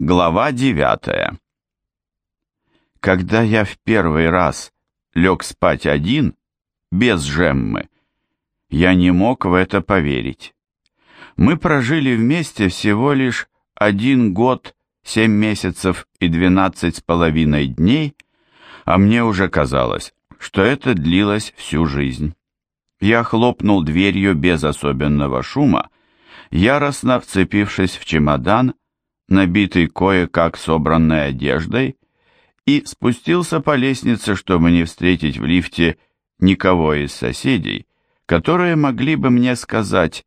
Глава девятая Когда я в первый раз лег спать один, без Жеммы, я не мог в это поверить. Мы прожили вместе всего лишь один год, семь месяцев и двенадцать с половиной дней, а мне уже казалось, что это длилось всю жизнь. Я хлопнул дверью без особенного шума, яростно вцепившись в чемодан, набитый кое-как собранной одеждой, и спустился по лестнице, чтобы не встретить в лифте никого из соседей, которые могли бы мне сказать,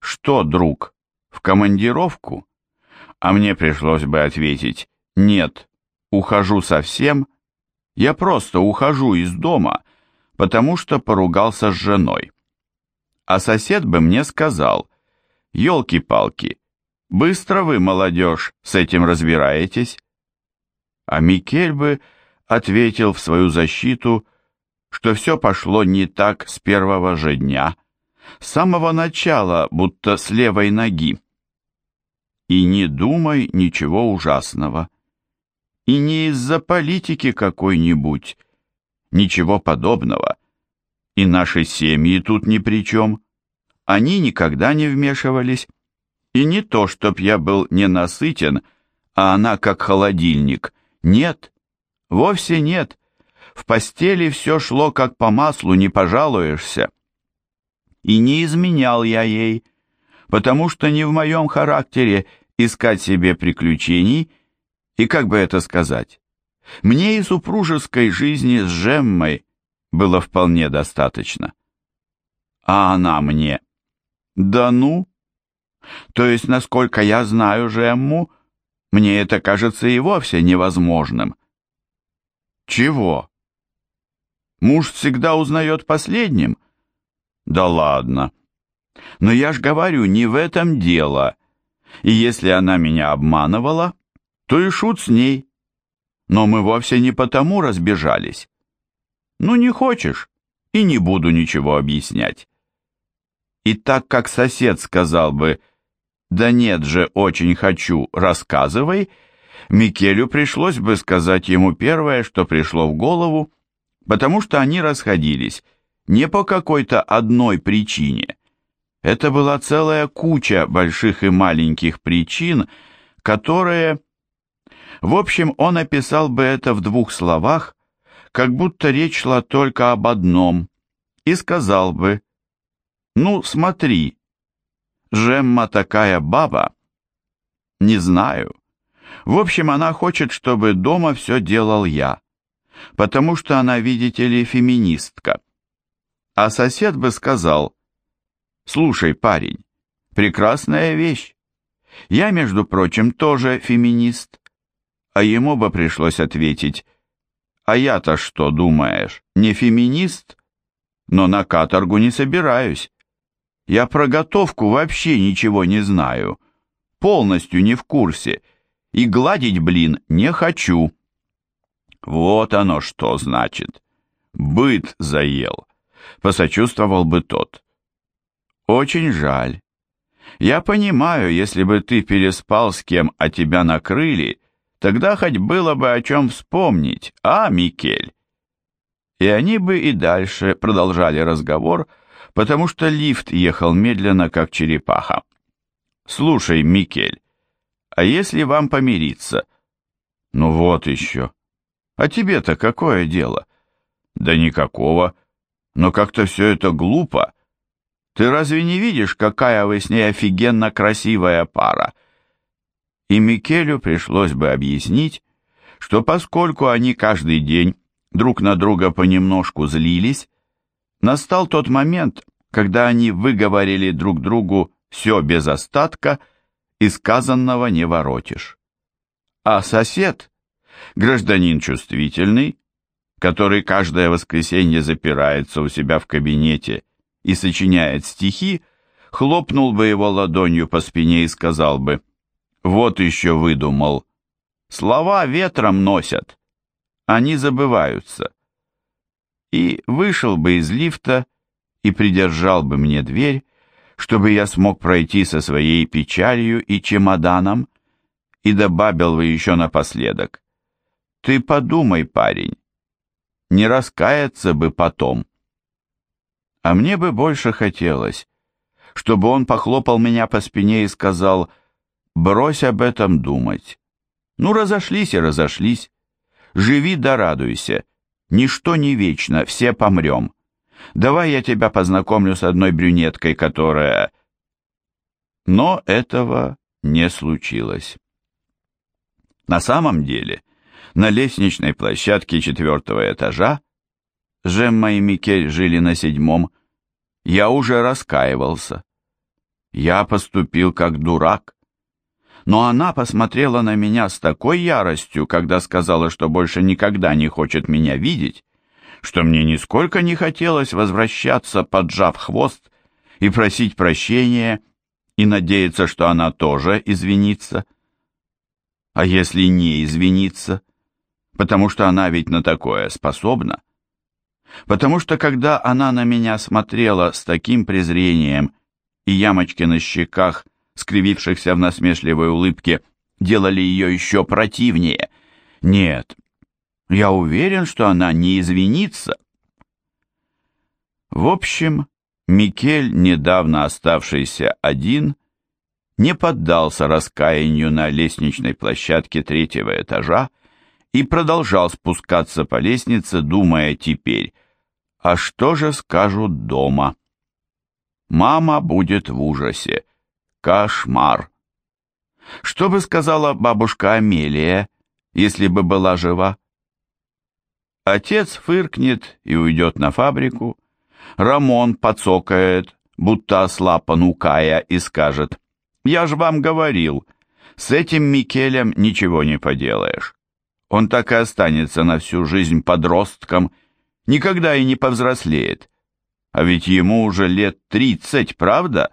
что, друг, в командировку? А мне пришлось бы ответить, нет, ухожу совсем, я просто ухожу из дома, потому что поругался с женой. А сосед бы мне сказал, елки-палки, быстро вы, молодежь, с этим разбираетесь. А Микель бы ответил в свою защиту, что все пошло не так с первого же дня, с самого начала, будто с левой ноги. И не думай ничего ужасного. И не из-за политики какой-нибудь, ничего подобного. И наши семьи тут ни при чем. Они никогда не вмешивались. И не то, чтоб я был ненасытен, а она как холодильник. Нет, вовсе нет. В постели все шло как по маслу, не пожалуешься. И не изменял я ей, потому что не в моем характере искать себе приключений, и как бы это сказать, мне и супружеской жизни с Жеммой было вполне достаточно. А она мне, да ну, то есть, насколько я знаю Жемму, мне это кажется и вовсе невозможным. Чего? Муж всегда узнает последним? Да ладно. Но я ж говорю, не в этом дело. И если она меня обманывала, то и шут с ней. Но мы вовсе не потому разбежались. Ну, не хочешь, и не буду ничего объяснять. И так как сосед сказал бы «Да нет же, очень хочу, рассказывай», Микелю пришлось бы сказать ему первое, что пришло в голову, потому что они расходились не по какой-то одной причине. Это была целая куча больших и маленьких причин, которые... В общем, он описал бы это в двух словах, как будто речь шла только об одном, и сказал бы, «Ну, смотри, Жемма такая баба?» «Не знаю. В общем, она хочет, чтобы дома все делал я, потому что она, видите ли, феминистка». А сосед бы сказал, «Слушай, парень, прекрасная вещь. Я, между прочим, тоже феминист а ему бы пришлось ответить, «А я-то что думаешь, не феминист? Но на каторгу не собираюсь. Я про готовку вообще ничего не знаю, полностью не в курсе, и гладить, блин, не хочу». Вот оно что значит. Быт заел, посочувствовал бы тот. Очень жаль. Я понимаю, если бы ты переспал с кем, а тебя накрыли, Тогда хоть было бы о чем вспомнить, а, Микель? И они бы и дальше продолжали разговор, потому что лифт ехал медленно, как черепаха. «Слушай, Микель, а если вам помириться?» «Ну вот еще. А тебе-то какое дело?» «Да никакого. Но как-то все это глупо. Ты разве не видишь, какая вы с ней офигенно красивая пара?» и Микелю пришлось бы объяснить, что поскольку они каждый день друг на друга понемножку злились, настал тот момент, когда они выговорили друг другу все без остатка и сказанного не воротишь. А сосед, гражданин чувствительный, который каждое воскресенье запирается у себя в кабинете и сочиняет стихи, хлопнул бы его ладонью по спине и сказал бы – вот еще выдумал. Слова ветром носят. Они забываются. И вышел бы из лифта и придержал бы мне дверь, чтобы я смог пройти со своей печалью и чемоданом, и добавил бы еще напоследок. Ты подумай, парень, не раскаяться бы потом. А мне бы больше хотелось, чтобы он похлопал меня по спине и сказал, брось об этом думать. Ну, разошлись и разошлись. Живи да радуйся. Ничто не вечно, все помрем. Давай я тебя познакомлю с одной брюнеткой, которая... Но этого не случилось. На самом деле, на лестничной площадке четвертого этажа, Жемма и Микель жили на седьмом, я уже раскаивался. Я поступил как дурак. Но она посмотрела на меня с такой яростью, когда сказала, что больше никогда не хочет меня видеть, что мне нисколько не хотелось возвращаться, поджав хвост, и просить прощения, и надеяться, что она тоже извинится. А если не извинится? Потому что она ведь на такое способна. Потому что когда она на меня смотрела с таким презрением, и ямочки на щеках, скривившихся в насмешливой улыбке, делали ее еще противнее. Нет, я уверен, что она не извинится. В общем, Микель, недавно оставшийся один, не поддался раскаянию на лестничной площадке третьего этажа и продолжал спускаться по лестнице, думая теперь, а что же скажут дома? Мама будет в ужасе. Кошмар. Что бы сказала бабушка Амелия, если бы была жива? Отец фыркнет и уйдет на фабрику. Рамон подсокает, будто осла понукая, и скажет, «Я же вам говорил, с этим Микелем ничего не поделаешь. Он так и останется на всю жизнь подростком, никогда и не повзрослеет. А ведь ему уже лет тридцать, правда?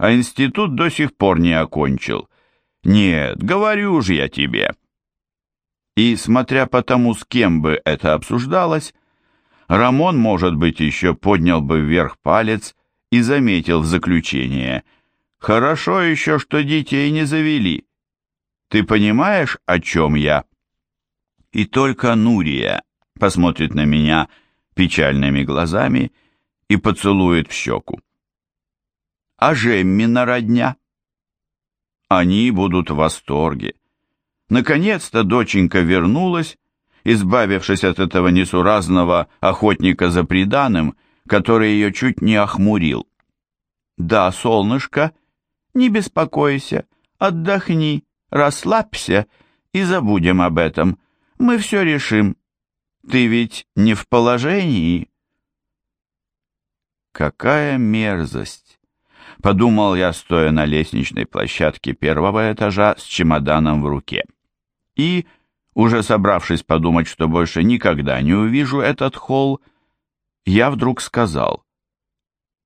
А институт до сих пор не окончил. Нет, говорю же я тебе». И, смотря по тому, с кем бы это обсуждалось, Рамон, может быть, еще поднял бы вверх палец и заметил в заключение. «Хорошо еще, что детей не завели. Ты понимаешь, о чем я?» И только Нурия посмотрит на меня печальными глазами и поцелует в щеку. А Жеммина родня? Они будут в восторге. Наконец-то доченька вернулась, избавившись от этого несуразного охотника за преданным, который ее чуть не охмурил. «Да, солнышко, не беспокойся, отдохни, расслабься и забудем об этом. Мы все решим. Ты ведь не в положении?» «Какая мерзость!» — подумал я, стоя на лестничной площадке первого этажа с чемоданом в руке и, уже собравшись подумать, что больше никогда не увижу этот холл, я вдруг сказал,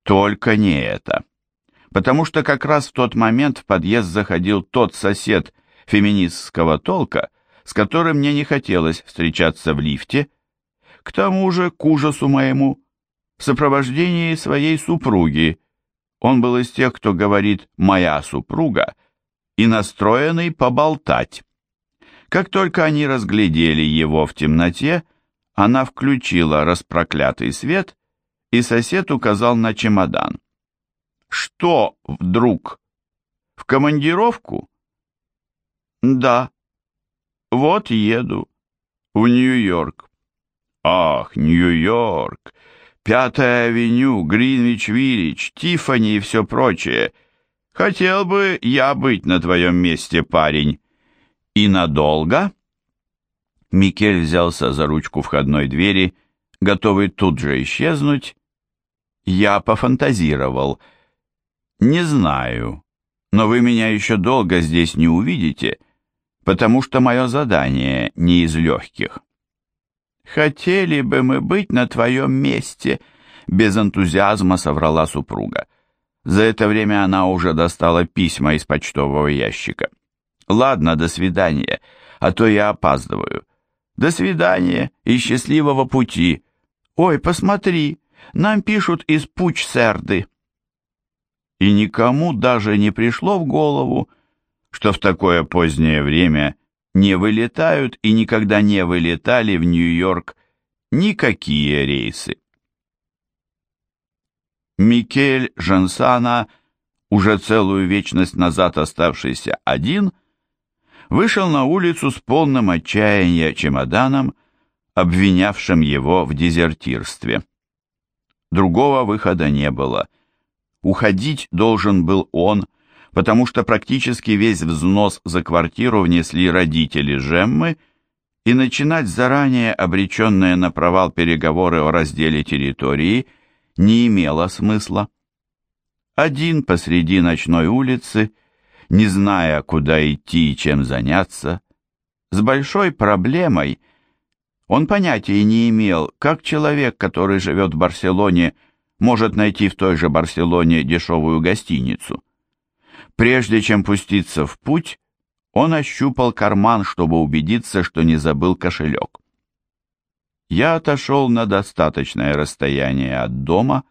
«Только не это». Потому что как раз в тот момент в подъезд заходил тот сосед феминистского толка, с которым мне не хотелось встречаться в лифте, к тому же, к ужасу моему, в сопровождении своей супруги. Он был из тех, кто говорит «моя супруга» и настроенный поболтать. Как только они разглядели его в темноте, она включила распроклятый свет, и сосед указал на чемодан. «Что вдруг? В командировку?» «Да. Вот еду. В Нью-Йорк». «Ах, Нью-Йорк! Пятая авеню, Гринвич-Виллидж, Тиффани и все прочее. Хотел бы я быть на твоем месте, парень». «И надолго?» Микель взялся за ручку входной двери, готовый тут же исчезнуть. Я пофантазировал. «Не знаю, но вы меня еще долго здесь не увидите, потому что мое задание не из легких». «Хотели бы мы быть на твоем месте», — без энтузиазма соврала супруга. За это время она уже достала письма из почтового ящика. Ладно, до свидания, а то я опаздываю. До свидания и счастливого пути. Ой, посмотри, нам пишут из Пуч-Серды. И никому даже не пришло в голову, что в такое позднее время не вылетают и никогда не вылетали в Нью-Йорк никакие рейсы. Микель Жансана, уже целую вечность назад оставшийся один, вышел на улицу с полным отчаяния чемоданом, обвинявшим его в дезертирстве. Другого выхода не было. Уходить должен был он, потому что практически весь взнос за квартиру внесли родители Жеммы, и начинать заранее обреченные на провал переговоры о разделе территории не имело смысла. Один посреди ночной улицы, не зная, куда идти и чем заняться, с большой проблемой, он понятия не имел, как человек, который живет в Барселоне, может найти в той же Барселоне дешевую гостиницу. Прежде чем пуститься в путь, он ощупал карман, чтобы убедиться, что не забыл кошелек. Я отошел на достаточное расстояние от дома,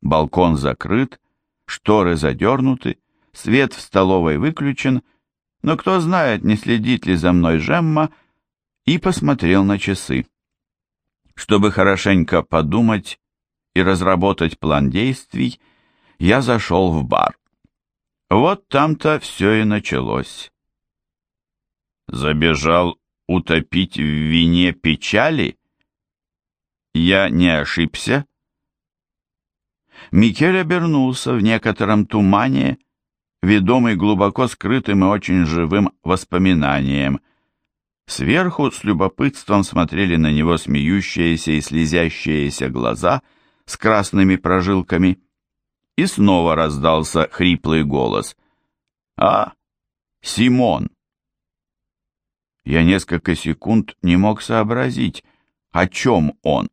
балкон закрыт, шторы задернуты, свет в столовой выключен, но кто знает, не следит ли за мной Жемма, и посмотрел на часы. Чтобы хорошенько подумать и разработать план действий, я зашел в бар. Вот там-то все и началось. Забежал утопить в вине печали? Я не ошибся? Микель обернулся в некотором тумане, ведомый глубоко скрытым и очень живым воспоминанием. Сверху с любопытством смотрели на него смеющиеся и слезящиеся глаза с красными прожилками — и снова раздался хриплый голос. «А, Симон!» Я несколько секунд не мог сообразить, о чем он.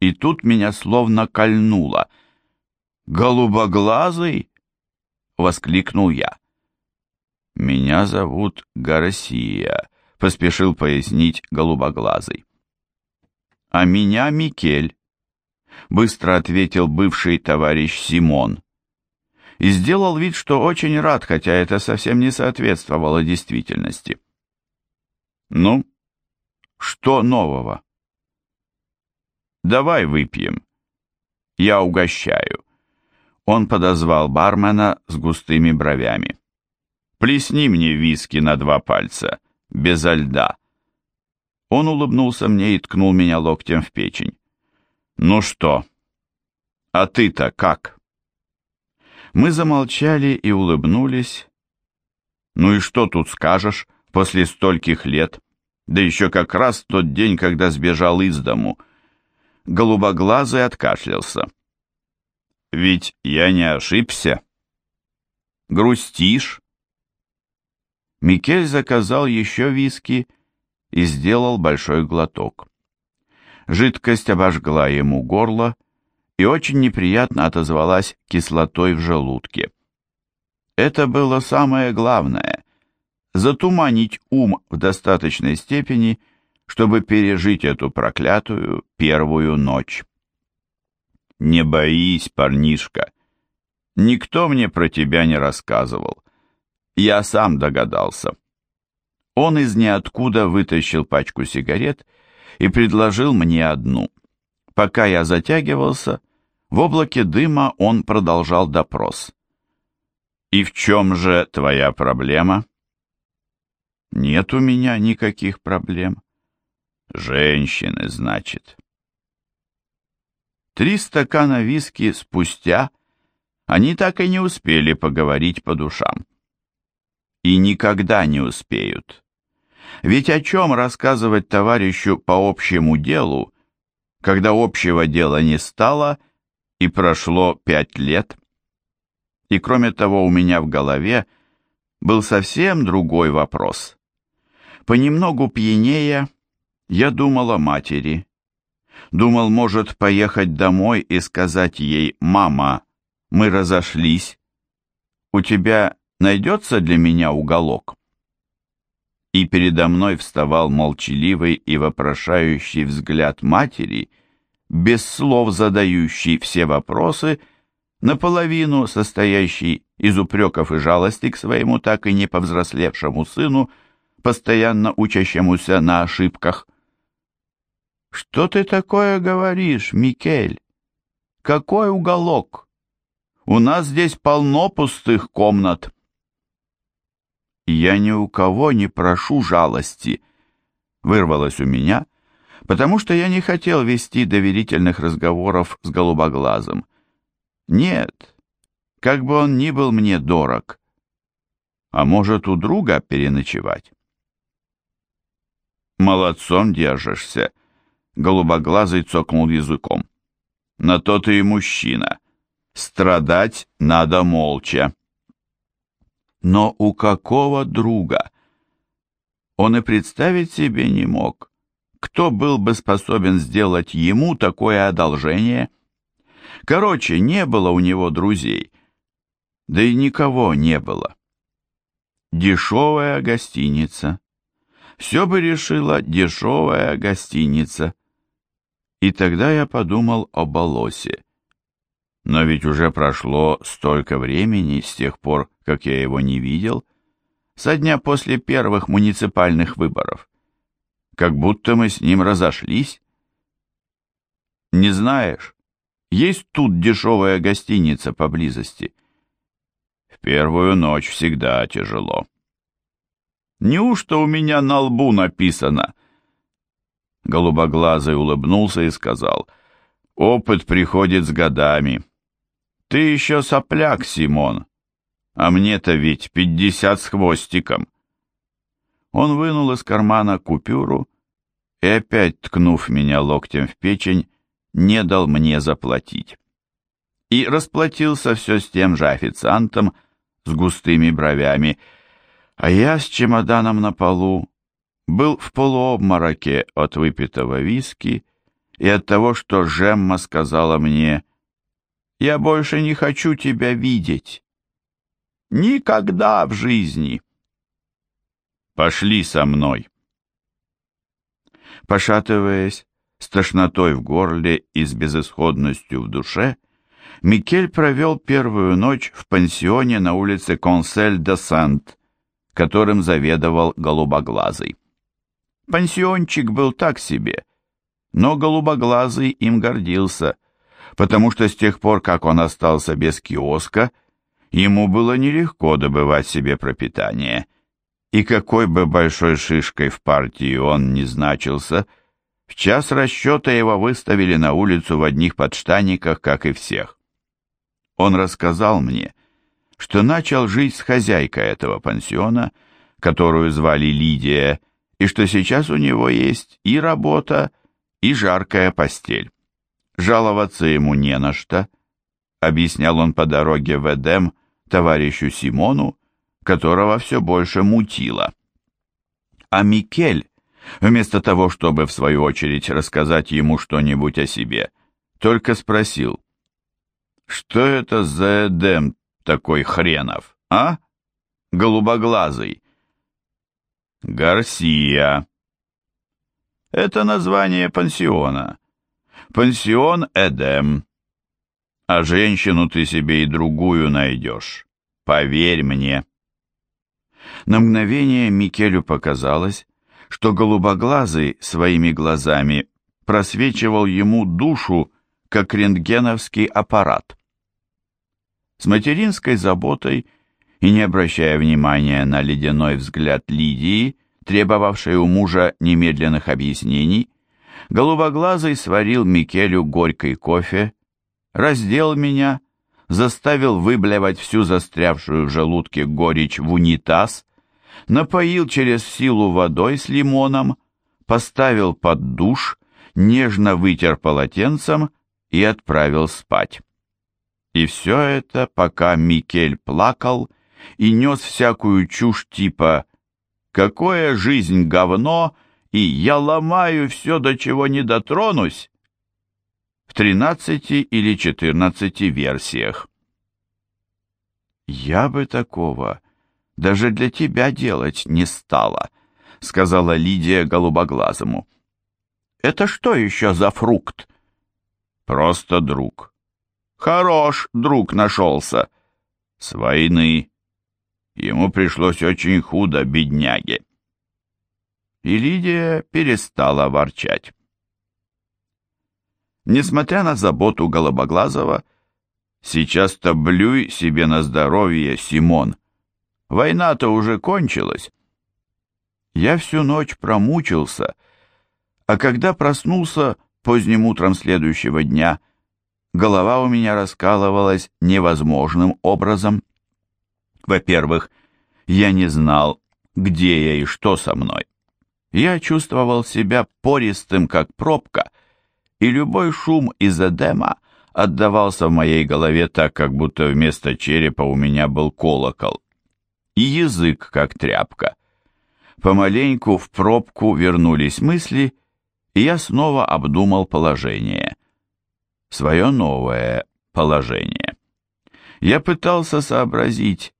И тут меня словно кольнуло. «Голубоглазый?» — воскликнул я. «Меня зовут Гарсия», — поспешил пояснить голубоглазый. «А меня Микель быстро ответил бывший товарищ Симон. И сделал вид, что очень рад, хотя это совсем не соответствовало действительности. Ну, что нового? Давай выпьем. Я угощаю. Он подозвал бармена с густыми бровями. Плесни мне виски на два пальца, без льда. Он улыбнулся мне и ткнул меня локтем в печень. «Ну что? А ты-то как?» Мы замолчали и улыбнулись. «Ну и что тут скажешь после стольких лет? Да еще как раз тот день, когда сбежал из дому». Голубоглазый откашлялся. «Ведь я не ошибся». «Грустишь?» Микель заказал еще виски и сделал большой глоток. Жидкость обожгла ему горло и очень неприятно отозвалась кислотой в желудке. Это было самое главное – затуманить ум в достаточной степени, чтобы пережить эту проклятую первую ночь. «Не боись, парнишка. Никто мне про тебя не рассказывал. Я сам догадался». Он из ниоткуда вытащил пачку сигарет и предложил мне одну. Пока я затягивался, в облаке дыма он продолжал допрос. «И в чем же твоя проблема?» «Нет у меня никаких проблем». «Женщины, значит». Три стакана виски спустя они так и не успели поговорить по душам. И никогда не успеют. Ведь о чем рассказывать товарищу по общему делу, когда общего дела не стало и прошло пять лет? И кроме того, у меня в голове был совсем другой вопрос. Понемногу пьянее я думал о матери. Думал, может, поехать домой и сказать ей, «Мама, мы разошлись. У тебя найдется для меня уголок?» И передо мной вставал молчаливый и вопрошающий взгляд матери, без слов задающий все вопросы, наполовину состоящий из упреков и жалости к своему так и не повзрослевшему сыну, постоянно учащемуся на ошибках. «Что ты такое говоришь, Микель? Какой уголок? У нас здесь полно пустых комнат». «Я ни у кого не прошу жалости», — вырвалось у меня, потому что я не хотел вести доверительных разговоров с голубоглазым. Нет, как бы он ни был мне дорог. А может, у друга переночевать? Молодцом держишься, голубоглазый цокнул языком. На то ты и мужчина. Страдать надо молча. Но у какого друга? Он и представить себе не мог, кто был бы способен сделать ему такое одолжение. Короче, не было у него друзей, да и никого не было. Дешевая гостиница. Все бы решила дешевая гостиница. И тогда я подумал о Болосе. Но ведь уже прошло столько времени с тех пор, как я его не видел, со дня после первых муниципальных выборов. Как будто мы с ним разошлись. Не знаешь, есть тут дешевая гостиница поблизости. В первую ночь всегда тяжело. Неужто у меня на лбу написано? Голубоглазый улыбнулся и сказал, «Опыт приходит с годами. Ты еще сопляк, Симон, а мне-то ведь пятьдесят с хвостиком». Он вынул из кармана купюру и, опять ткнув меня локтем в печень, не дал мне заплатить. И расплатился все с тем же официантом с густыми бровями, а я с чемоданом на полу был в полуобмороке от выпитого виски и от того, что Жемма сказала мне «Я больше не хочу тебя видеть. Никогда в жизни». «Пошли со мной». Пошатываясь, с тошнотой в горле и с безысходностью в душе, Микель провел первую ночь в пансионе на улице Консель-де-Сент, которым заведовал голубоглазый. Пансиончик был так себе, но голубоглазый им гордился, потому что с тех пор, как он остался без киоска, ему было нелегко добывать себе пропитание, и какой бы большой шишкой в партии он не значился, в час расчета его выставили на улицу в одних подштаниках, как и всех. Он рассказал мне, что начал жить с хозяйкой этого пансиона, которую звали Лидия, и что сейчас у него есть и работа, и жаркая постель. Жаловаться ему не на что, объяснял он по дороге в Эдем товарищу Симону, которого все больше мутило. А Микель, вместо того, чтобы в свою очередь рассказать ему что-нибудь о себе, только спросил, «Что это за Эдем такой хренов, а? Голубоглазый. Гарсия. Это название пансиона. Пансион Эдем. А женщину ты себе и другую найдешь. Поверь мне. На мгновение Микелю показалось, что голубоглазый своими глазами просвечивал ему душу, как рентгеновский аппарат. С материнской заботой и не обращая внимания на ледяной взгляд Лидии, требовавшей у мужа немедленных объяснений, голубоглазый сварил Микелю горький кофе, раздел меня, заставил выблевать всю застрявшую в желудке горечь в унитаз, напоил через силу водой с лимоном, поставил под душ, нежно вытер полотенцем и отправил спать. И все это, пока Микель плакал и нес всякую чушь типа «Какое жизнь говно!» и «Я ломаю все, до чего не дотронусь!» В тринадцати или четырнадцати версиях. «Я бы такого даже для тебя делать не стала», — сказала Лидия голубоглазому. «Это что еще за фрукт?» «Просто друг. Хорош друг нашелся. С войны. Ему пришлось очень худо, бедняге. И Лидия перестала ворчать. Несмотря на заботу Голубоглазого, сейчас-то блюй себе на здоровье, Симон. Война-то уже кончилась. Я всю ночь промучился, а когда проснулся поздним утром следующего дня, голова у меня раскалывалась невозможным образом. Во-первых, я не знал, где я и что со мной. Я чувствовал себя пористым, как пробка, и любой шум из Эдема отдавался в моей голове так, как будто вместо черепа у меня был колокол. И язык, как тряпка. Помаленьку в пробку вернулись мысли, и я снова обдумал положение. Свое новое положение. Я пытался сообразить,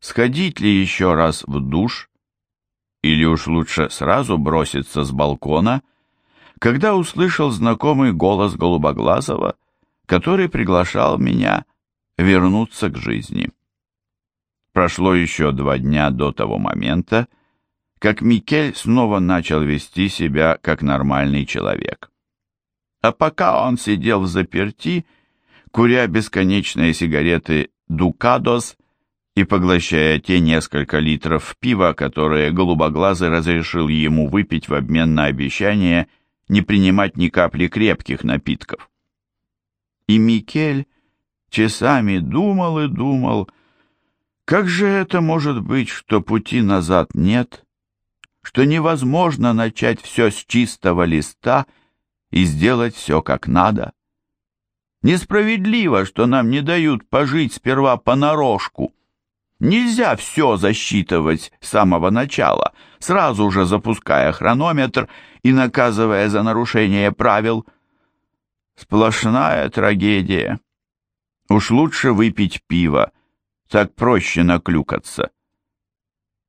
сходить ли еще раз в душ, или уж лучше сразу броситься с балкона, когда услышал знакомый голос Голубоглазого, который приглашал меня вернуться к жизни. Прошло еще два дня до того момента, как Микель снова начал вести себя как нормальный человек. А пока он сидел в заперти, куря бесконечные сигареты «Дукадос», и поглощая те несколько литров пива, которые голубоглазый разрешил ему выпить в обмен на обещание не принимать ни капли крепких напитков. И Микель часами думал и думал, как же это может быть, что пути назад нет, что невозможно начать все с чистого листа и сделать все как надо. Несправедливо, что нам не дают пожить сперва понарошку. Нельзя все засчитывать с самого начала, сразу же запуская хронометр и наказывая за нарушение правил. Сплошная трагедия. Уж лучше выпить пиво, так проще наклюкаться.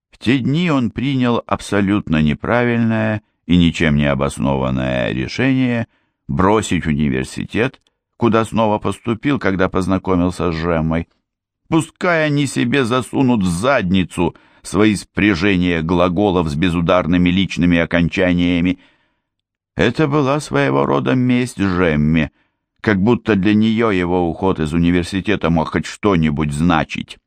В те дни он принял абсолютно неправильное и ничем не обоснованное решение бросить университет, куда снова поступил, когда познакомился с Жеммой. Пускай они себе засунут в задницу свои спряжения глаголов с безударными личными окончаниями. Это была своего рода месть Жемме, как будто для нее его уход из университета мог хоть что-нибудь значить.